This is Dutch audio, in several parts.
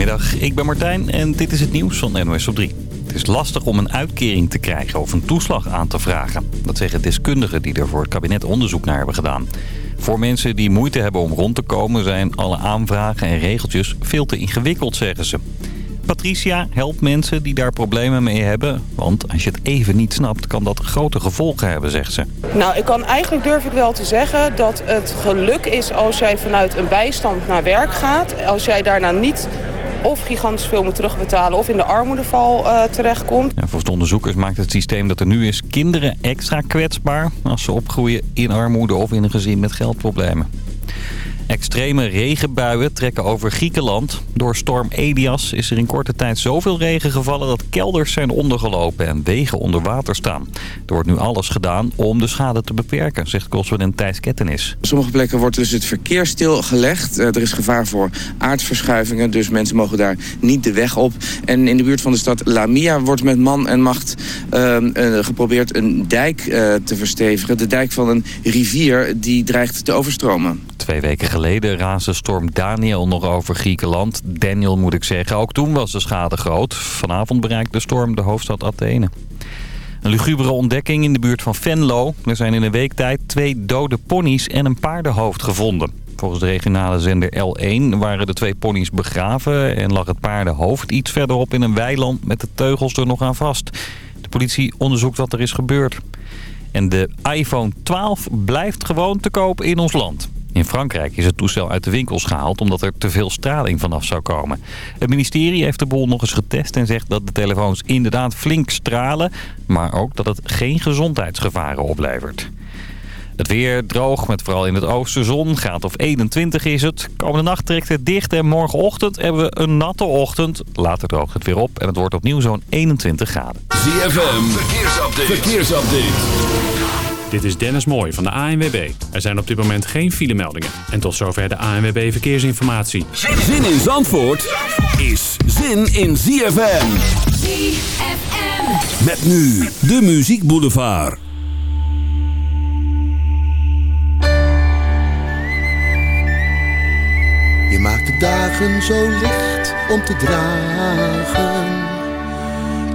Goedemiddag, ik ben Martijn en dit is het nieuws van NOS op 3. Het is lastig om een uitkering te krijgen of een toeslag aan te vragen. Dat zeggen deskundigen die er voor het kabinet onderzoek naar hebben gedaan. Voor mensen die moeite hebben om rond te komen zijn alle aanvragen en regeltjes veel te ingewikkeld, zeggen ze. Patricia helpt mensen die daar problemen mee hebben. Want als je het even niet snapt, kan dat grote gevolgen hebben, zegt ze. Nou, ik kan eigenlijk durf ik wel te zeggen dat het geluk is als jij vanuit een bijstand naar werk gaat. Als jij daarna niet of gigantisch veel moet terugbetalen of in de armoedeval uh, terechtkomt. Ja, volgens de onderzoekers maakt het systeem dat er nu is kinderen extra kwetsbaar... als ze opgroeien in armoede of in een gezin met geldproblemen. Extreme regenbuien trekken over Griekenland. Door storm Elias is er in korte tijd zoveel regen gevallen dat kelders zijn ondergelopen en wegen onder water staan. Er wordt nu alles gedaan om de schade te beperken, zegt correspondent Thijs Kettenis. Op sommige plekken wordt dus het verkeer stilgelegd. Eh, er is gevaar voor aardverschuivingen, dus mensen mogen daar niet de weg op. En in de buurt van de stad Lamia wordt met man en macht uh, geprobeerd een dijk uh, te verstevigen. De dijk van een rivier die dreigt te overstromen. Twee weken geleden raasde storm Daniel nog over Griekenland. Daniel moet ik zeggen, ook toen was de schade groot. Vanavond bereikt de storm de hoofdstad Athene. Een lugubere ontdekking in de buurt van Venlo. Er zijn in een week tijd twee dode ponies en een paardenhoofd gevonden. Volgens de regionale zender L1 waren de twee ponies begraven... en lag het paardenhoofd iets verderop in een weiland met de teugels er nog aan vast. De politie onderzoekt wat er is gebeurd. En de iPhone 12 blijft gewoon te koop in ons land. In Frankrijk is het toestel uit de winkels gehaald omdat er te veel straling vanaf zou komen. Het ministerie heeft de boel nog eens getest en zegt dat de telefoons inderdaad flink stralen... maar ook dat het geen gezondheidsgevaren oplevert. Het weer droog, met vooral in het oosten zon. Gaat of 21 is het. Komende nacht trekt het dicht en morgenochtend hebben we een natte ochtend. Later droogt het weer op en het wordt opnieuw zo'n 21 graden. ZFM, verkeersupdate. verkeersupdate. Dit is Dennis Mooij van de ANWB. Er zijn op dit moment geen filemeldingen. En tot zover de ANWB Verkeersinformatie. Zin in Zandvoort is zin in ZFM. ZFM. Met nu de Muziek Boulevard. Je maakt de dagen zo licht om te dragen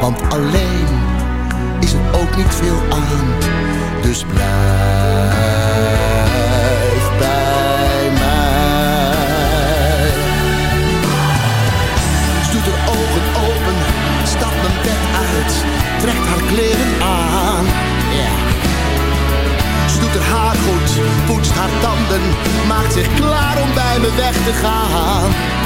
want alleen is er ook niet veel aan. Dus blijf bij mij. Ze doet haar ogen open, stapt mijn bed uit, trekt haar kleren aan. Ze haar haar goed, poetst haar tanden, maakt zich klaar om bij me weg te gaan.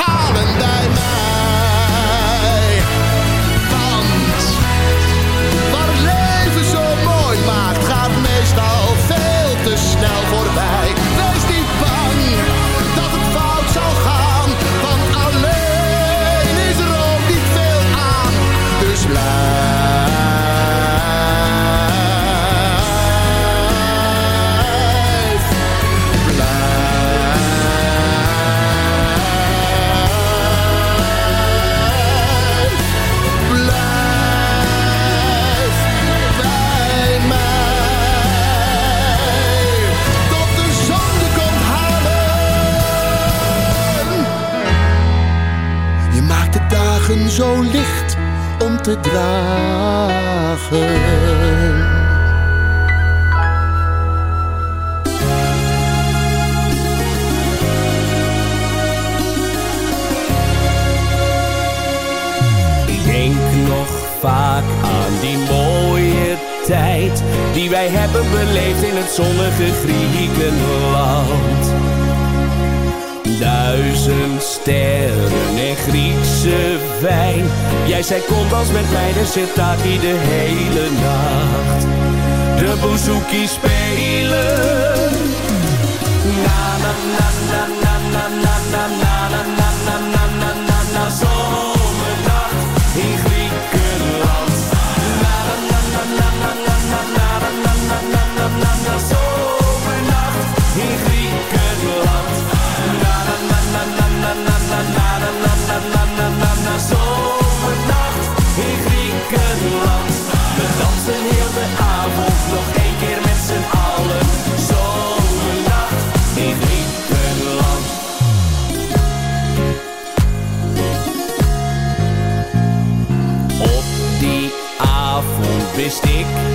zo licht om te dragen. vaak aan die mooie tijd die wij hebben beleefd in het zonnige Griekenland. Duizend sterren en Griekse wijn. Jij zei kom als met mij de sitaki de hele nacht. De bouzouki spelen. Na na na na na na na na na na na na na na na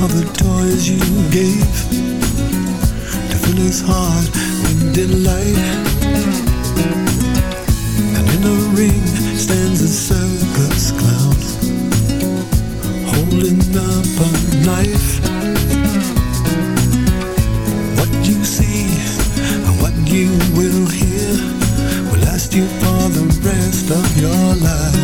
Are the toys you gave to fill his heart with delight. And in a ring stands a circus clown holding up a knife. What you see and what you will hear will last you for the rest of your life.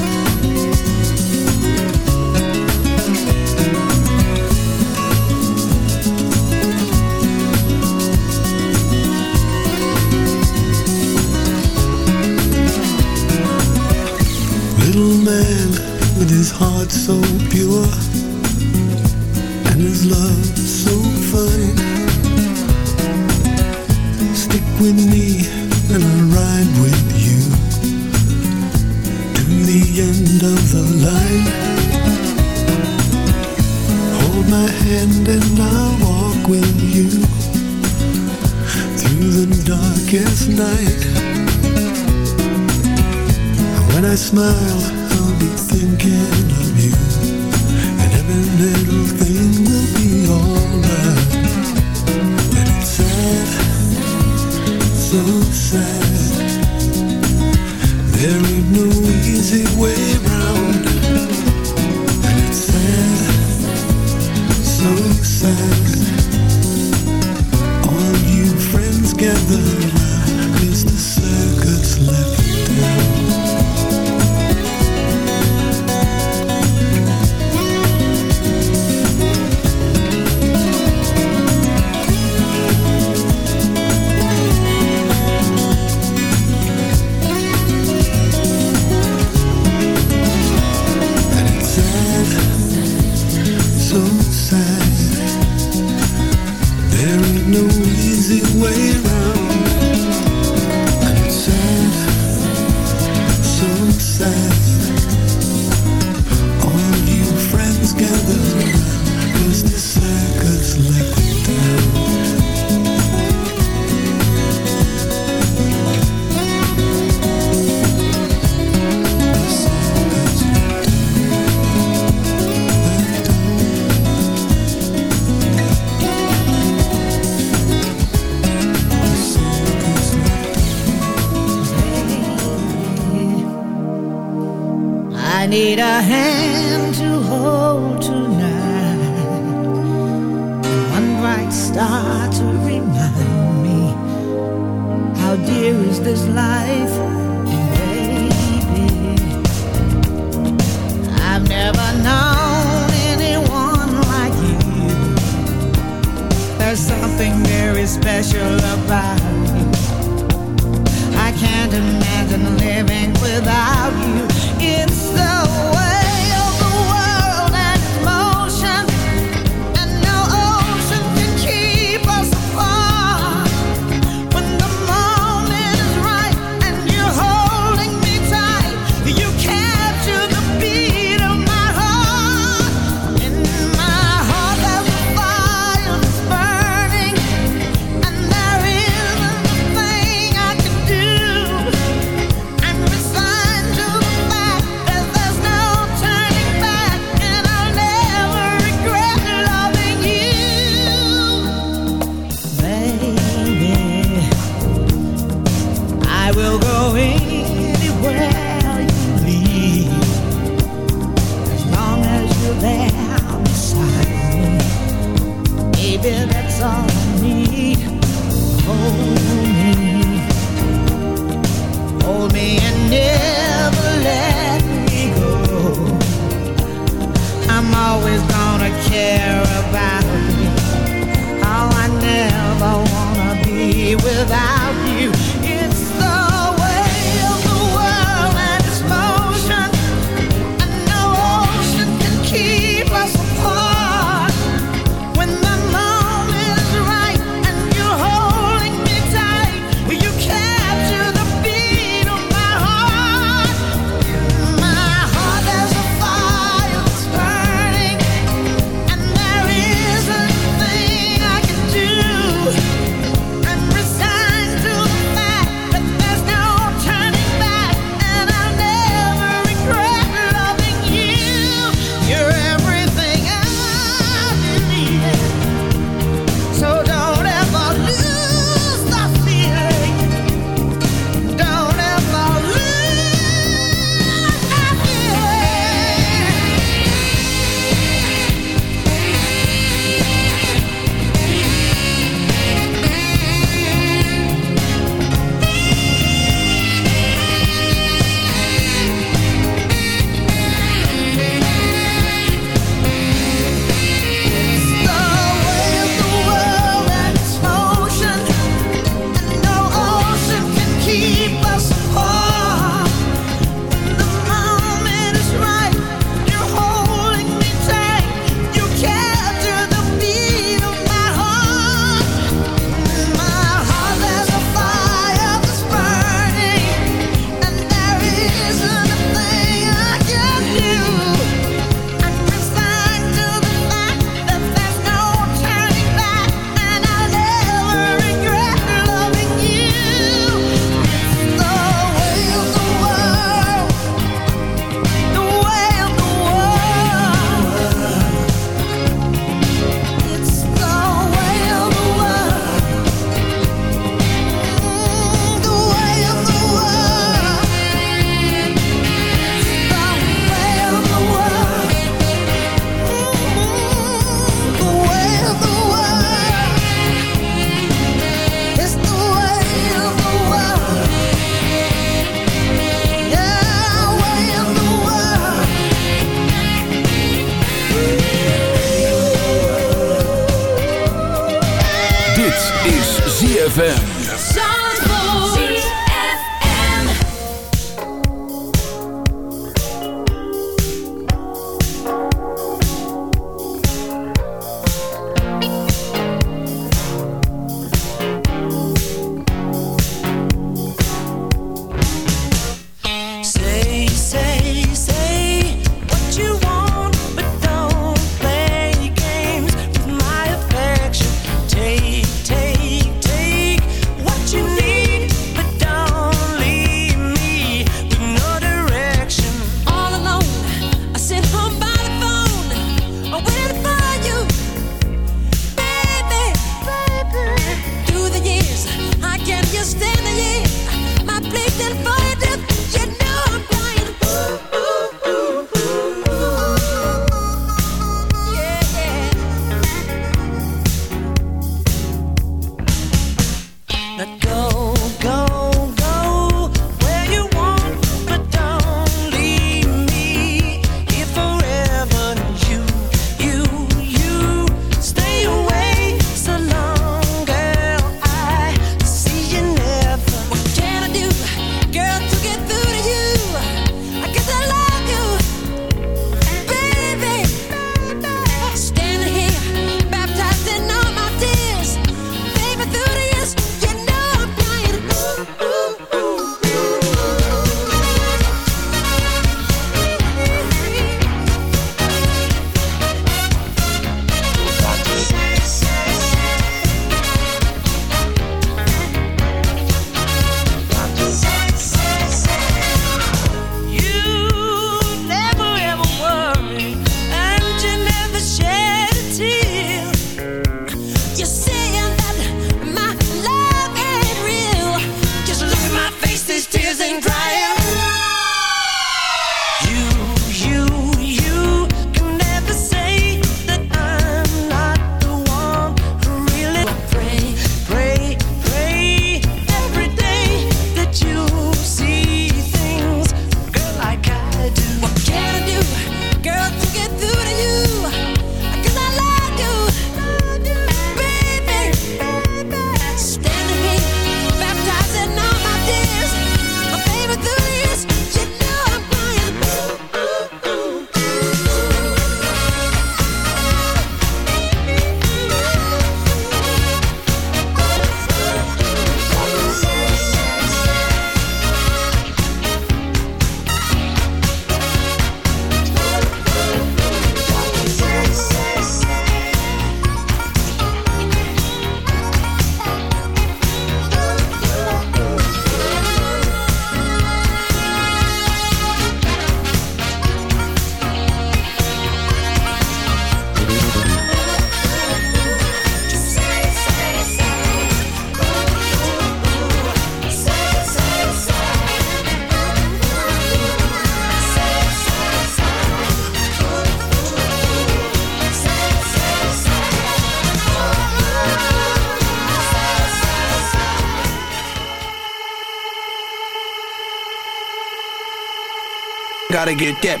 Gotta get that.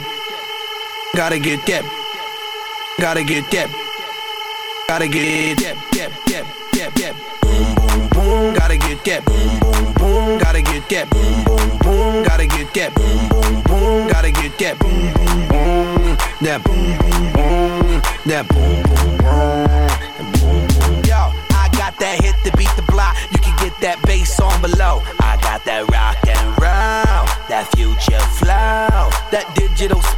Gotta get that. Gotta get that. Gotta get that. Yep, yep, yep, yep. Boom, boom, boom. Gotta get that. Boom, boom, boom. Gotta get that. Boom, boom, boom. Gotta get that. Boom, boom, boom. Gotta get that. Boom, boom, boom. That boom, boom, boom. That boom, boom, boom Those.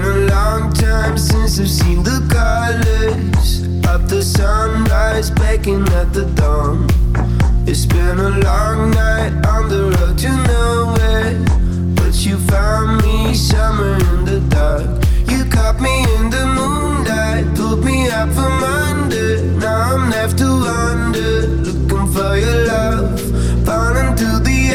Been a long time since I've seen the colors of the sunrise breaking at the dawn. It's been a long night on the road to nowhere, but you found me somewhere in the dark. You caught me in the moonlight, pulled me up from under. Now I'm left to wonder, looking for your love, falling through the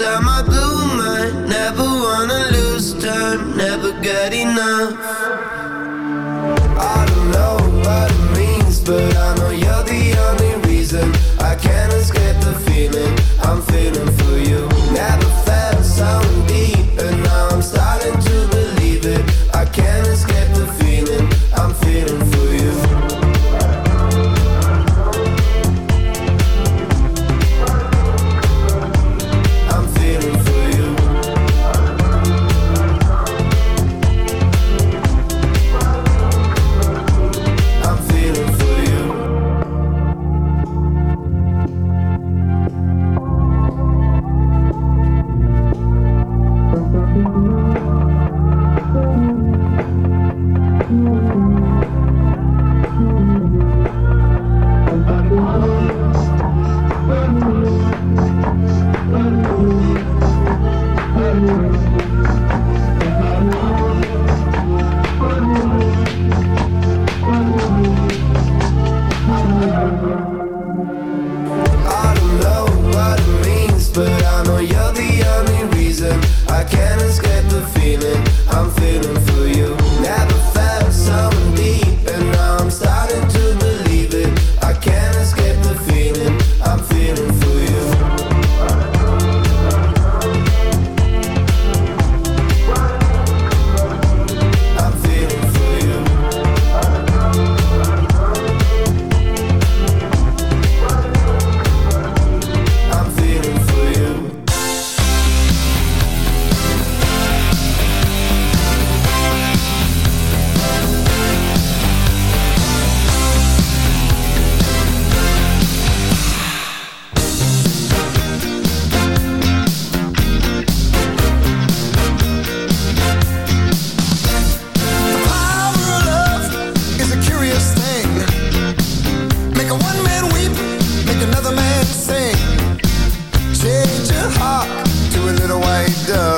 Inside my blue mind. Never wanna lose time, never get enough. I don't know what it means, but I know you're to hark to a little white dove.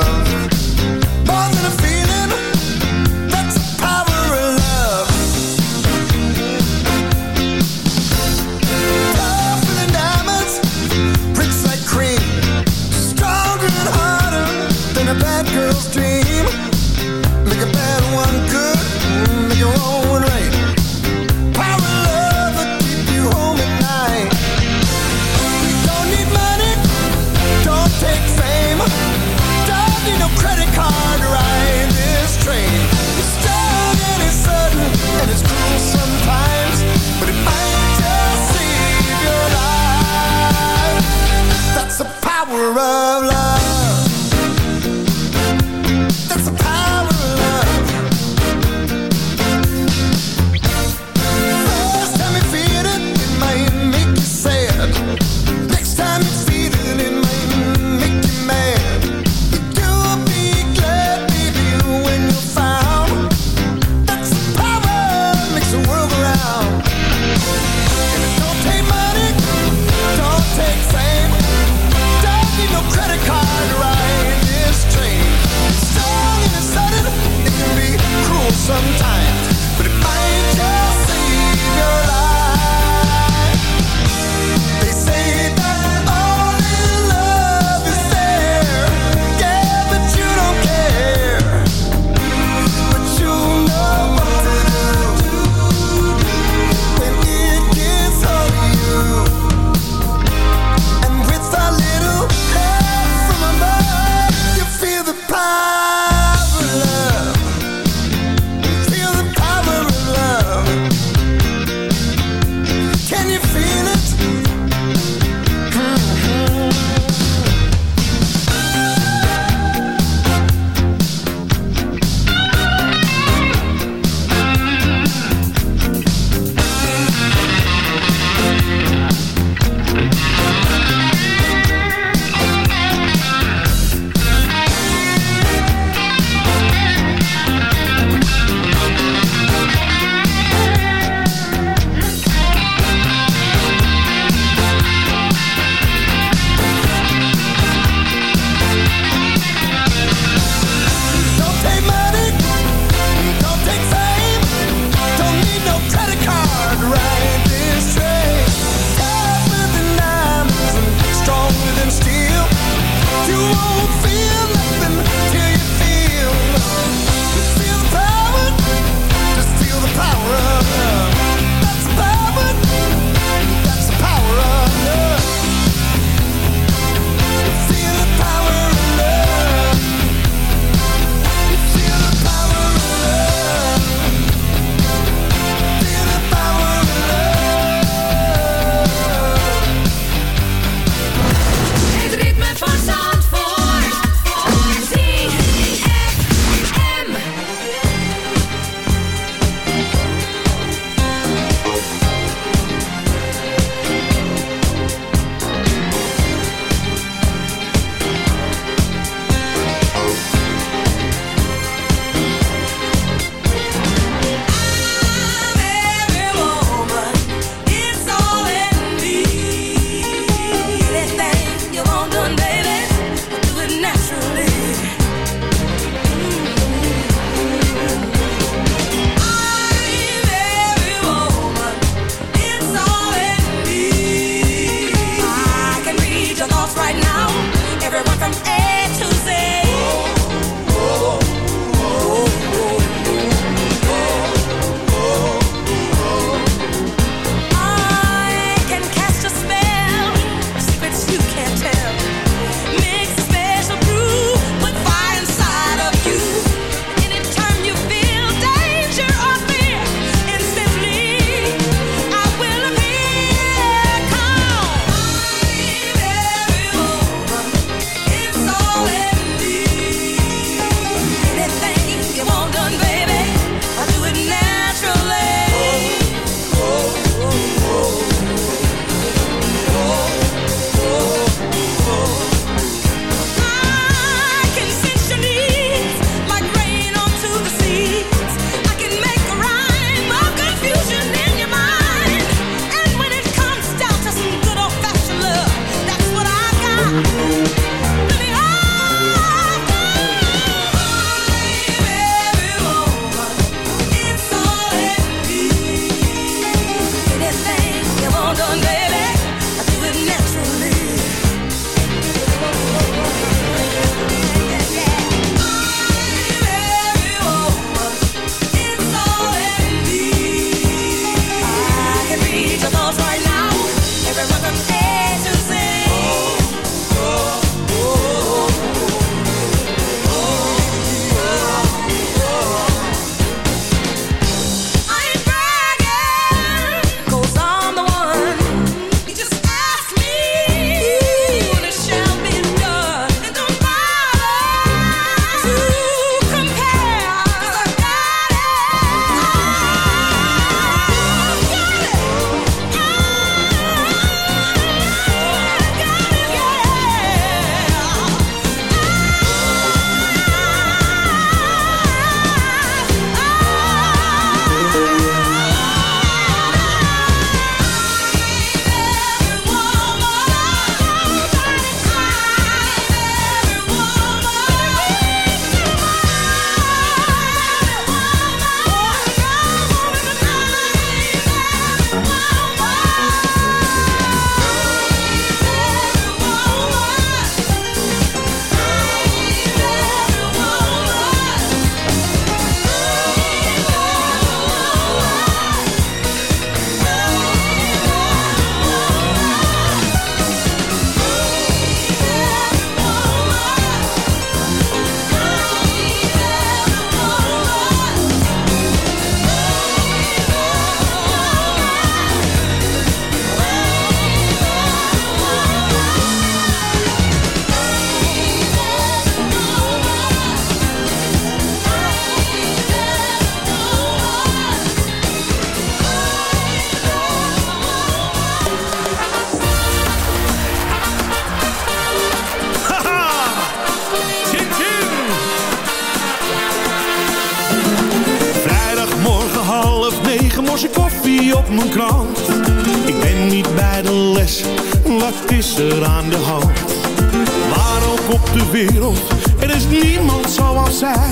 de wereld, er is niemand zoals zij.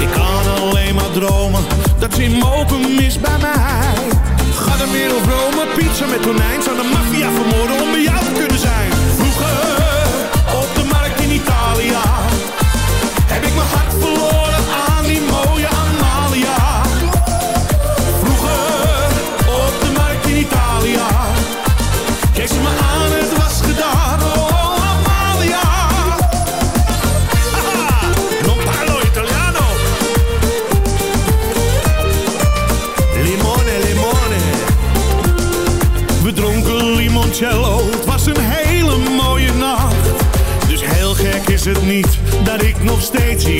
Ik kan alleen maar dromen, dat ze mogen is bij mij. Ga de wereld romen, pizza met tonijn, zou de maffia vermoorden om bij jou te kunnen zijn.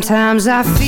Sometimes I feel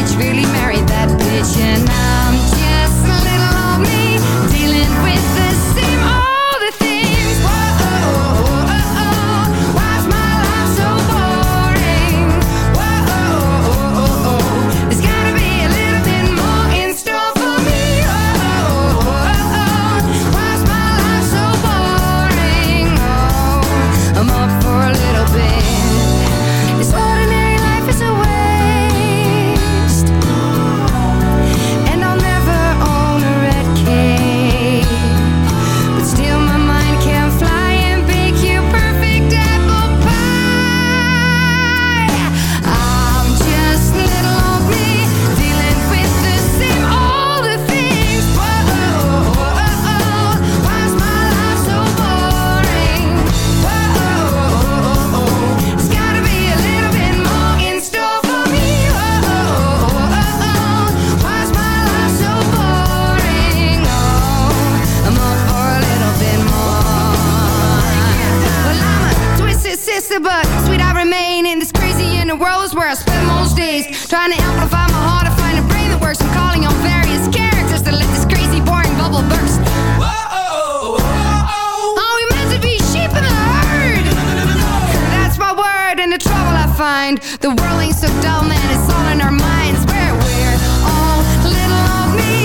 into trouble I find. The world ain't so dull man It's all in our minds. Where we're all little of me.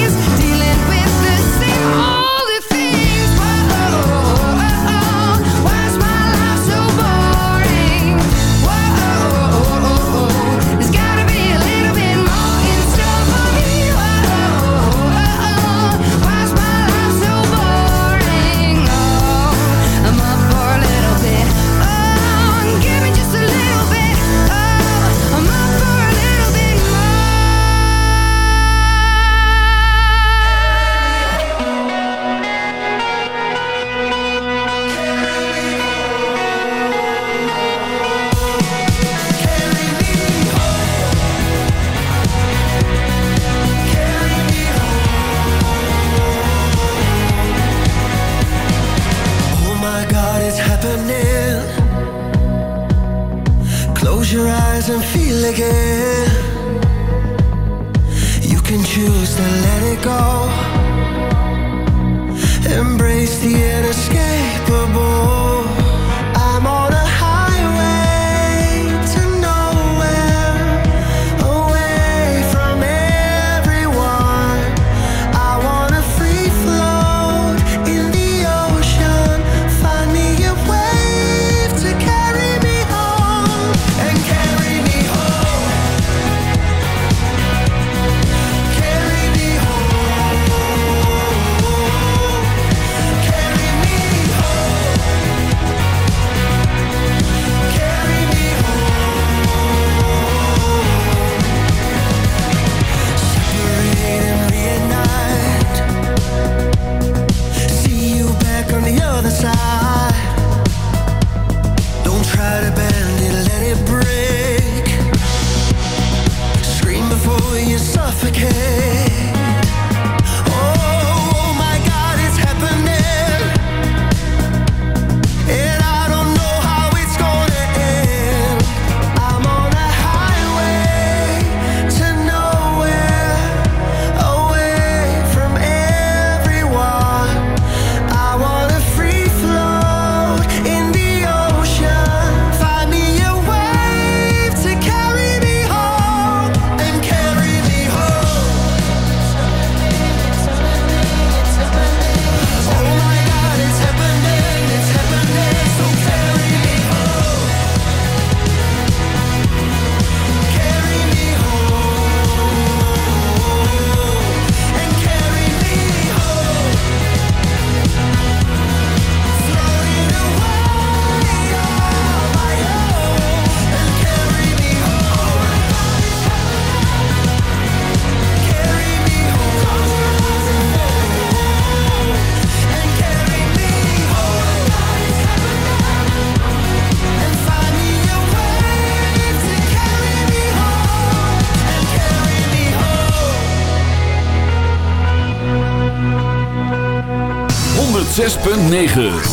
9.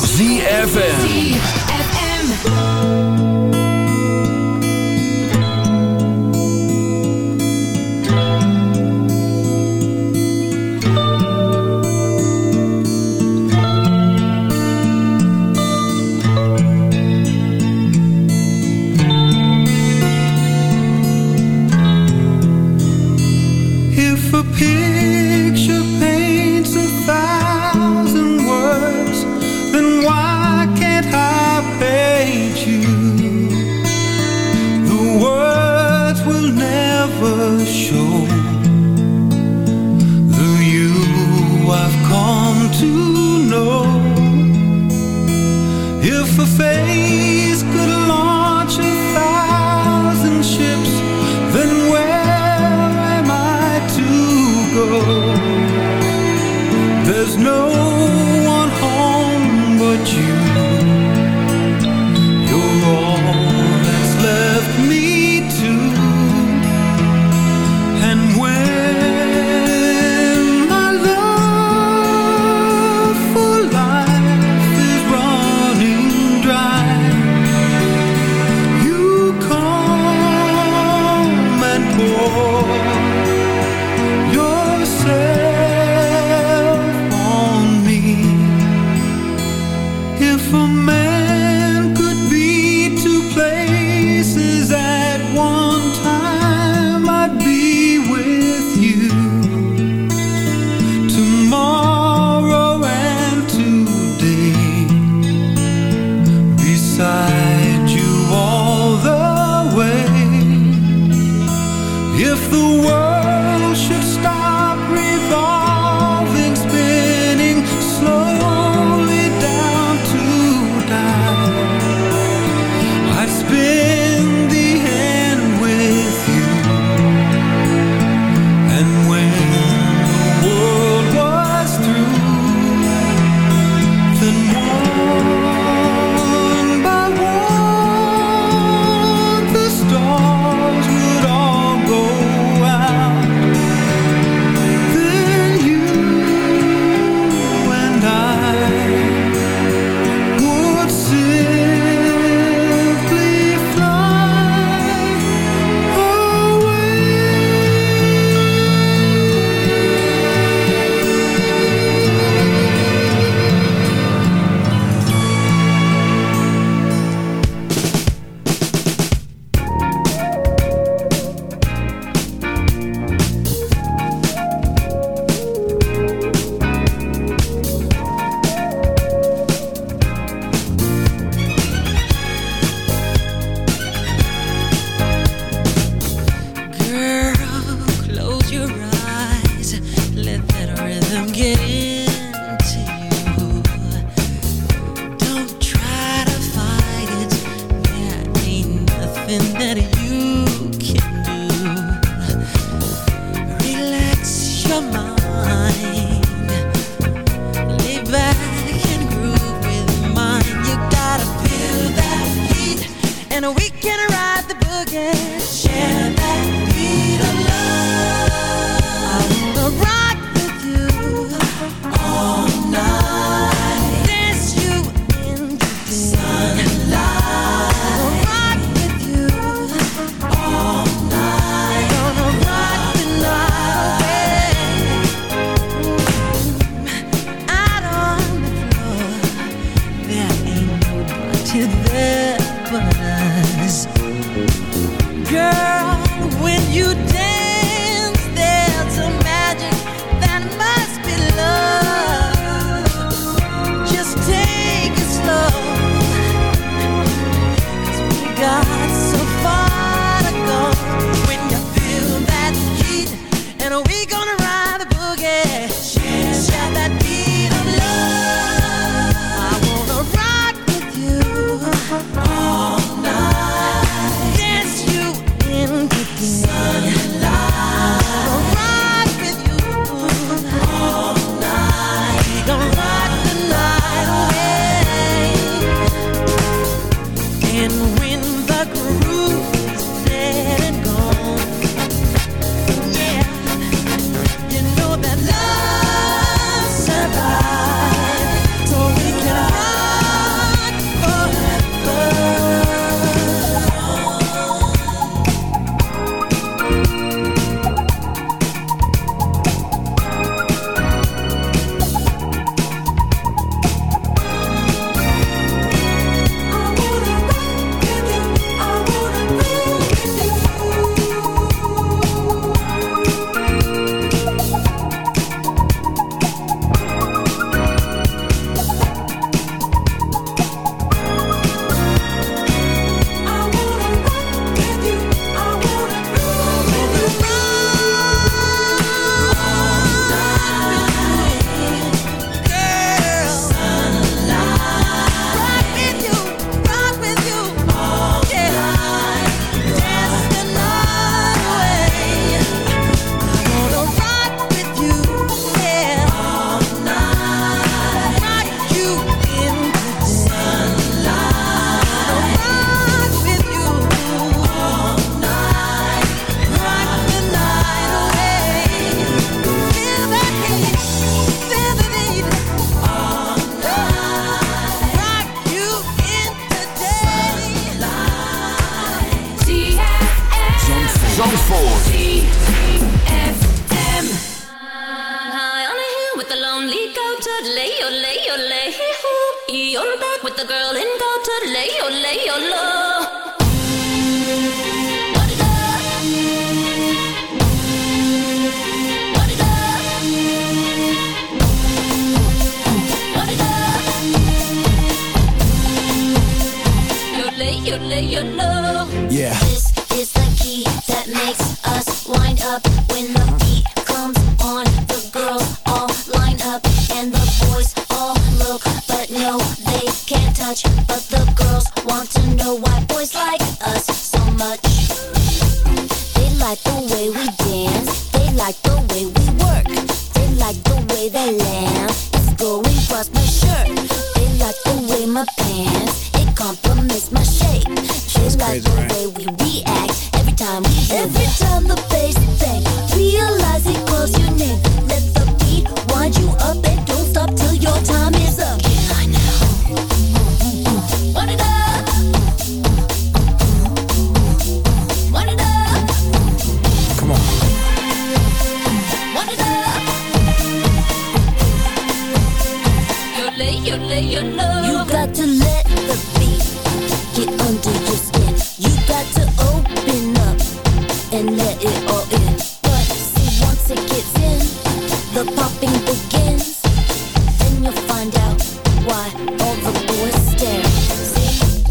and let it all in. But see, once it gets in, the popping begins. Then you'll find out why all the boys stare. See,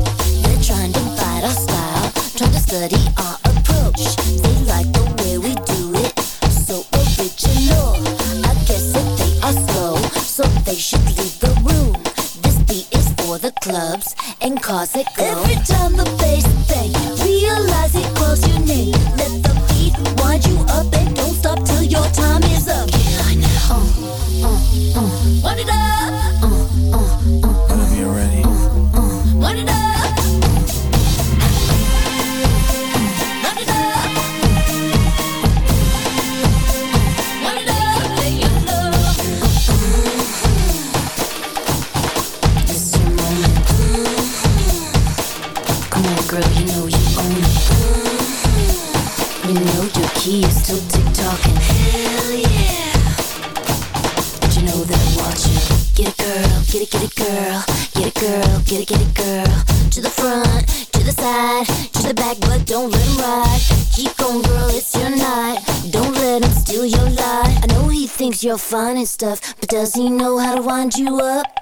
they're trying to fight our style, trying to study our approach. They like the way we do it, so original. I guess if they are slow, so they should leave the room. This beat is for the clubs and cause it go. your finest stuff, but does he know how to wind you up?